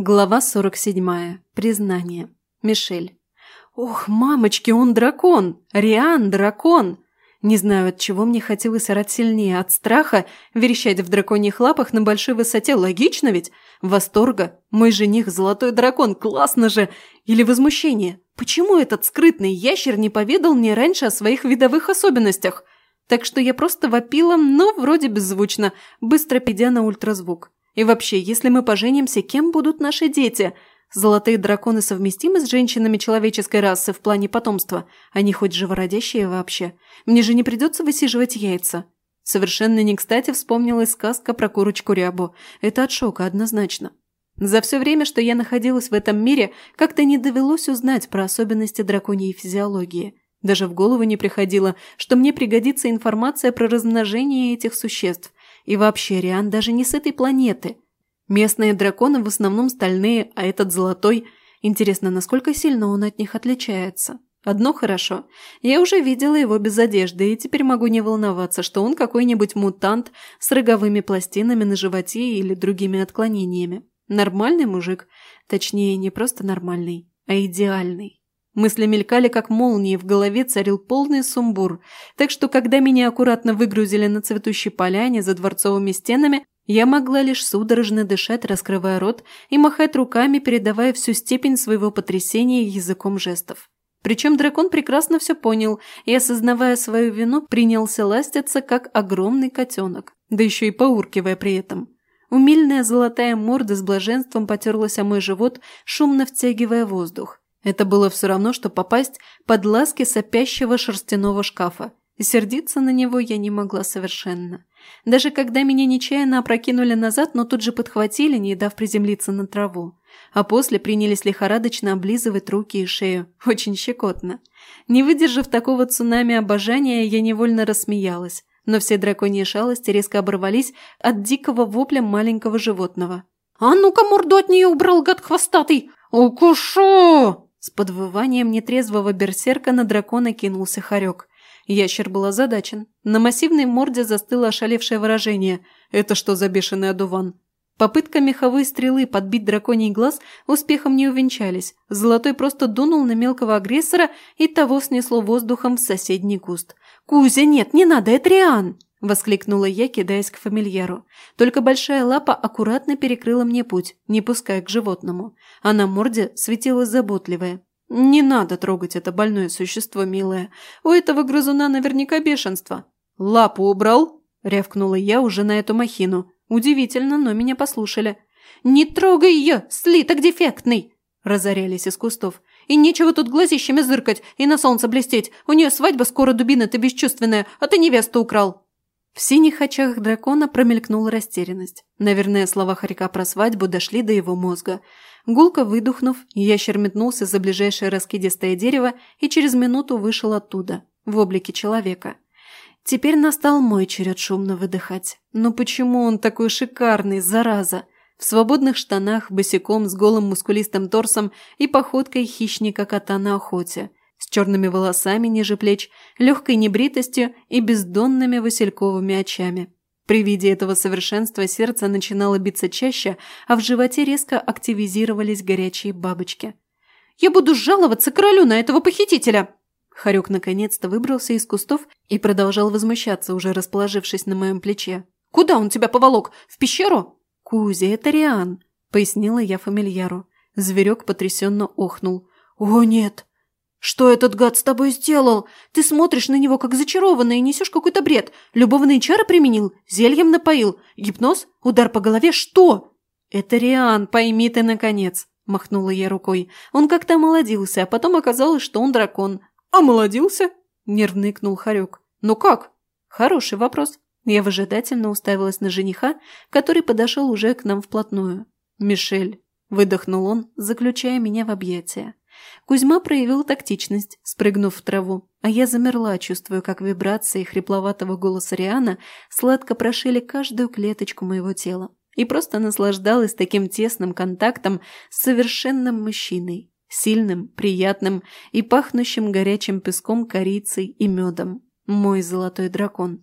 Глава 47. Признание. Мишель. Ох, мамочки, он дракон! Риан дракон! Не знаю, от чего мне хотелось орать сильнее, от страха, верещать в драконьих лапах на большой высоте, логично ведь? Восторга? Мой жених – золотой дракон, классно же! Или возмущение? Почему этот скрытный ящер не поведал мне раньше о своих видовых особенностях? Так что я просто вопила, но вроде беззвучно, быстро педя на ультразвук. И вообще, если мы поженимся, кем будут наши дети? Золотые драконы совместимы с женщинами человеческой расы в плане потомства? Они хоть живородящие вообще? Мне же не придется высиживать яйца. Совершенно не кстати вспомнилась сказка про курочку Рябу. Это от шока однозначно. За все время, что я находилась в этом мире, как-то не довелось узнать про особенности драконьей физиологии. Даже в голову не приходило, что мне пригодится информация про размножение этих существ. И вообще, Риан даже не с этой планеты. Местные драконы в основном стальные, а этот золотой. Интересно, насколько сильно он от них отличается? Одно хорошо. Я уже видела его без одежды, и теперь могу не волноваться, что он какой-нибудь мутант с роговыми пластинами на животе или другими отклонениями. Нормальный мужик. Точнее, не просто нормальный, а идеальный. Мысли мелькали, как молнии, в голове царил полный сумбур. Так что, когда меня аккуратно выгрузили на цветущей поляне за дворцовыми стенами, я могла лишь судорожно дышать, раскрывая рот и махать руками, передавая всю степень своего потрясения языком жестов. Причем дракон прекрасно все понял и, осознавая свою вину, принялся ластиться, как огромный котенок, да еще и поуркивая при этом. Умильная золотая морда с блаженством потерлась о мой живот, шумно втягивая воздух. Это было все равно, что попасть под ласки сопящего шерстяного шкафа. И сердиться на него я не могла совершенно. Даже когда меня нечаянно опрокинули назад, но тут же подхватили, не дав приземлиться на траву. А после принялись лихорадочно облизывать руки и шею. Очень щекотно. Не выдержав такого цунами обожания, я невольно рассмеялась. Но все драконьи шалости резко оборвались от дикого вопля маленького животного. «А ну-ка морду от нее убрал, гад хвостатый! Укушу!» С подвыванием нетрезвого берсерка на дракона кинулся хорек. Ящер был озадачен. На массивной морде застыло ошалевшее выражение. «Это что за бешеный одуван?» Попытка меховой стрелы подбить драконий глаз успехом не увенчались. Золотой просто дунул на мелкого агрессора и того снесло воздухом в соседний куст. «Кузя, нет, не надо, это Риан!» – воскликнула я, кидаясь к фамильяру. Только большая лапа аккуратно перекрыла мне путь, не пуская к животному. А на морде светилась заботливая. «Не надо трогать это больное существо, милое. У этого грызуна наверняка бешенство». «Лапу убрал?» – рявкнула я уже на эту махину. Удивительно, но меня послушали. «Не трогай ее, слиток дефектный!» – разорялись из кустов. «И нечего тут глазищами зыркать и на солнце блестеть. У нее свадьба скоро, дубина ты бесчувственная, а ты невесту украл». В синих очах дракона промелькнула растерянность. Наверное, слова хорька про свадьбу дошли до его мозга. Гулко выдохнув, ящер метнулся за ближайшее раскидистое дерево и через минуту вышел оттуда, в облике человека. Теперь настал мой черед шумно выдыхать. Но почему он такой шикарный, зараза? В свободных штанах, босиком, с голым мускулистым торсом и походкой хищника-кота на охоте – с черными волосами ниже плеч, легкой небритостью и бездонными васильковыми очами. При виде этого совершенства сердце начинало биться чаще, а в животе резко активизировались горячие бабочки. «Я буду жаловаться королю на этого похитителя!» Харек наконец-то выбрался из кустов и продолжал возмущаться, уже расположившись на моем плече. «Куда он тебя поволок? В пещеру?» «Кузя, это Риан», — пояснила я фамильяру. Зверек потрясенно охнул. «О, нет! «Что этот гад с тобой сделал? Ты смотришь на него как зачарованный и несешь какой-то бред. Любовные чары применил? Зельем напоил? Гипноз? Удар по голове? Что?» «Это Риан, пойми ты, наконец!» – махнула я рукой. Он как-то омолодился, а потом оказалось, что он дракон. «Омолодился?» – нервно икнул Харек. «Ну как?» «Хороший вопрос». Я выжидательно уставилась на жениха, который подошел уже к нам вплотную. «Мишель», – выдохнул он, заключая меня в объятия. Кузьма проявил тактичность, спрыгнув в траву, а я замерла, чувствуя, как вибрации хрипловатого голоса Риана сладко прошили каждую клеточку моего тела и просто наслаждалась таким тесным контактом с совершенным мужчиной, сильным, приятным и пахнущим горячим песком корицей и медом. Мой золотой дракон.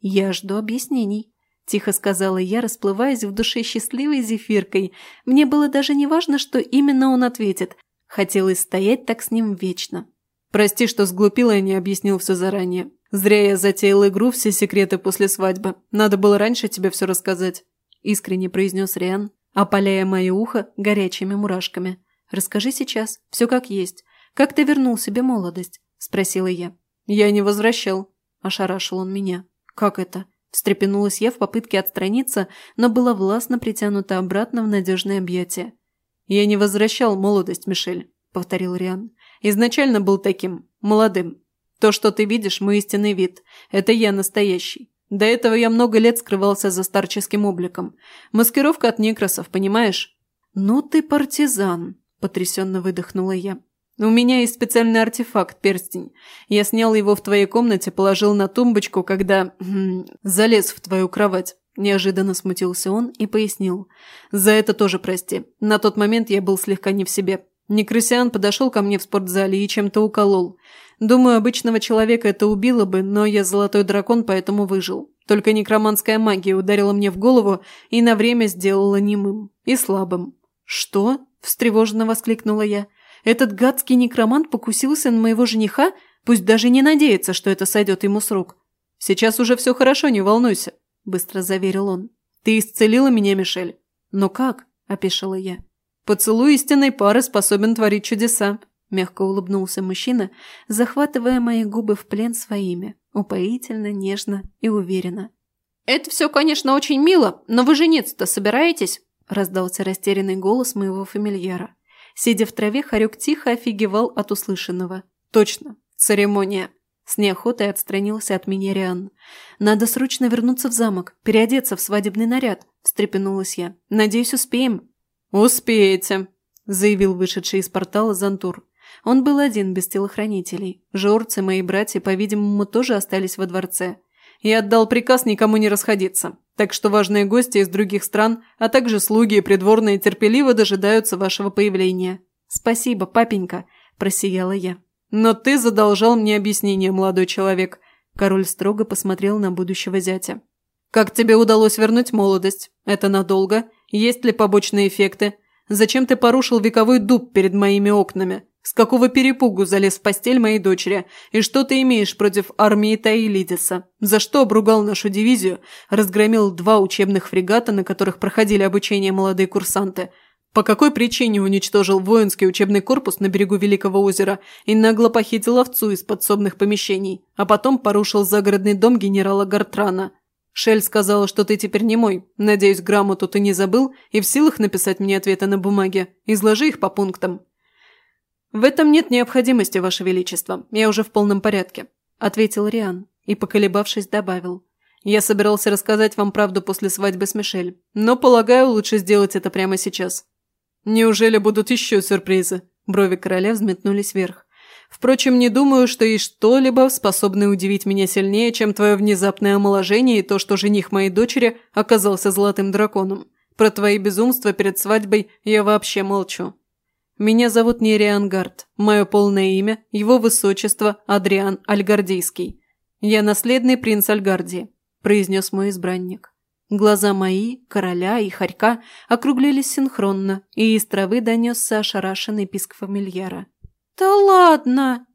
Я жду объяснений. тихо сказала я, расплываясь в душе счастливой зефиркой. Мне было даже не важно, что именно он ответит. Хотелось стоять так с ним вечно. «Прости, что сглупила и не объяснил все заранее. Зря я затеял игру «Все секреты после свадьбы». Надо было раньше тебе все рассказать», – искренне произнес Риан, опаляя мое ухо горячими мурашками. «Расскажи сейчас, все как есть. Как ты вернул себе молодость?» – спросила я. «Я не возвращал», – ошарашил он меня. «Как это?» Встрепенулась я в попытке отстраниться, но была властно притянута обратно в надежное объятие. «Я не возвращал молодость, Мишель», – повторил Риан. «Изначально был таким, молодым. То, что ты видишь, мой истинный вид. Это я настоящий. До этого я много лет скрывался за старческим обликом. Маскировка от некросов, понимаешь?» «Ну ты партизан», – потрясенно выдохнула я. «У меня есть специальный артефакт, перстень. Я снял его в твоей комнате, положил на тумбочку, когда... Хм, залез в твою кровать». Неожиданно смутился он и пояснил. «За это тоже прости. На тот момент я был слегка не в себе. Некрысиан подошел ко мне в спортзале и чем-то уколол. Думаю, обычного человека это убило бы, но я золотой дракон, поэтому выжил. Только некроманская магия ударила мне в голову и на время сделала немым и слабым». «Что?» – встревоженно воскликнула я. Этот гадский некромант покусился на моего жениха, пусть даже не надеется, что это сойдет ему с рук. Сейчас уже все хорошо, не волнуйся», – быстро заверил он. «Ты исцелила меня, Мишель». «Но как?» – опешила я. «Поцелуй истинной пары способен творить чудеса», – мягко улыбнулся мужчина, захватывая мои губы в плен своими, упоительно, нежно и уверенно. «Это все, конечно, очень мило, но вы жениться-то собираетесь?» – раздался растерянный голос моего фамильяра. Сидя в траве, Харек тихо офигевал от услышанного. «Точно, церемония!» С неохотой отстранился от меня Риан. «Надо срочно вернуться в замок, переодеться в свадебный наряд», – встрепенулась я. «Надеюсь, успеем». «Успеете», – заявил вышедший из портала Зантур. Он был один, без телохранителей. Жорцы, мои братья, по-видимому, тоже остались во дворце. Я отдал приказ никому не расходиться. Так что важные гости из других стран, а также слуги и придворные терпеливо дожидаются вашего появления». «Спасибо, папенька», – просияла я. «Но ты задолжал мне объяснение, молодой человек». Король строго посмотрел на будущего зятя. «Как тебе удалось вернуть молодость? Это надолго? Есть ли побочные эффекты? Зачем ты порушил вековой дуб перед моими окнами? С какого перепугу залез в постель моей дочери? И что ты имеешь против армии Таилидиса? За что обругал нашу дивизию? Разгромил два учебных фрегата, на которых проходили обучение молодые курсанты. По какой причине уничтожил воинский учебный корпус на берегу Великого озера и нагло похитил овцу из подсобных помещений, а потом порушил загородный дом генерала Гартрана? Шель сказала, что ты теперь не мой. Надеюсь, грамоту ты не забыл и в силах написать мне ответы на бумаге. Изложи их по пунктам. «В этом нет необходимости, Ваше Величество. Я уже в полном порядке», – ответил Риан и, поколебавшись, добавил. «Я собирался рассказать вам правду после свадьбы с Мишель, но, полагаю, лучше сделать это прямо сейчас». «Неужели будут еще сюрпризы?» Брови короля взметнулись вверх. «Впрочем, не думаю, что есть что-либо, способное удивить меня сильнее, чем твое внезапное омоложение и то, что жених моей дочери оказался золотым драконом. Про твои безумства перед свадьбой я вообще молчу». Меня зовут Нериан Гард. Мое полное имя – Его Высочество Адриан Альгардийский. Я наследный принц Альгардии», – произнес мой избранник. Глаза мои, короля и хорька округлились синхронно, и из травы донесся ошарашенный писк фамильяра. «Да ладно!»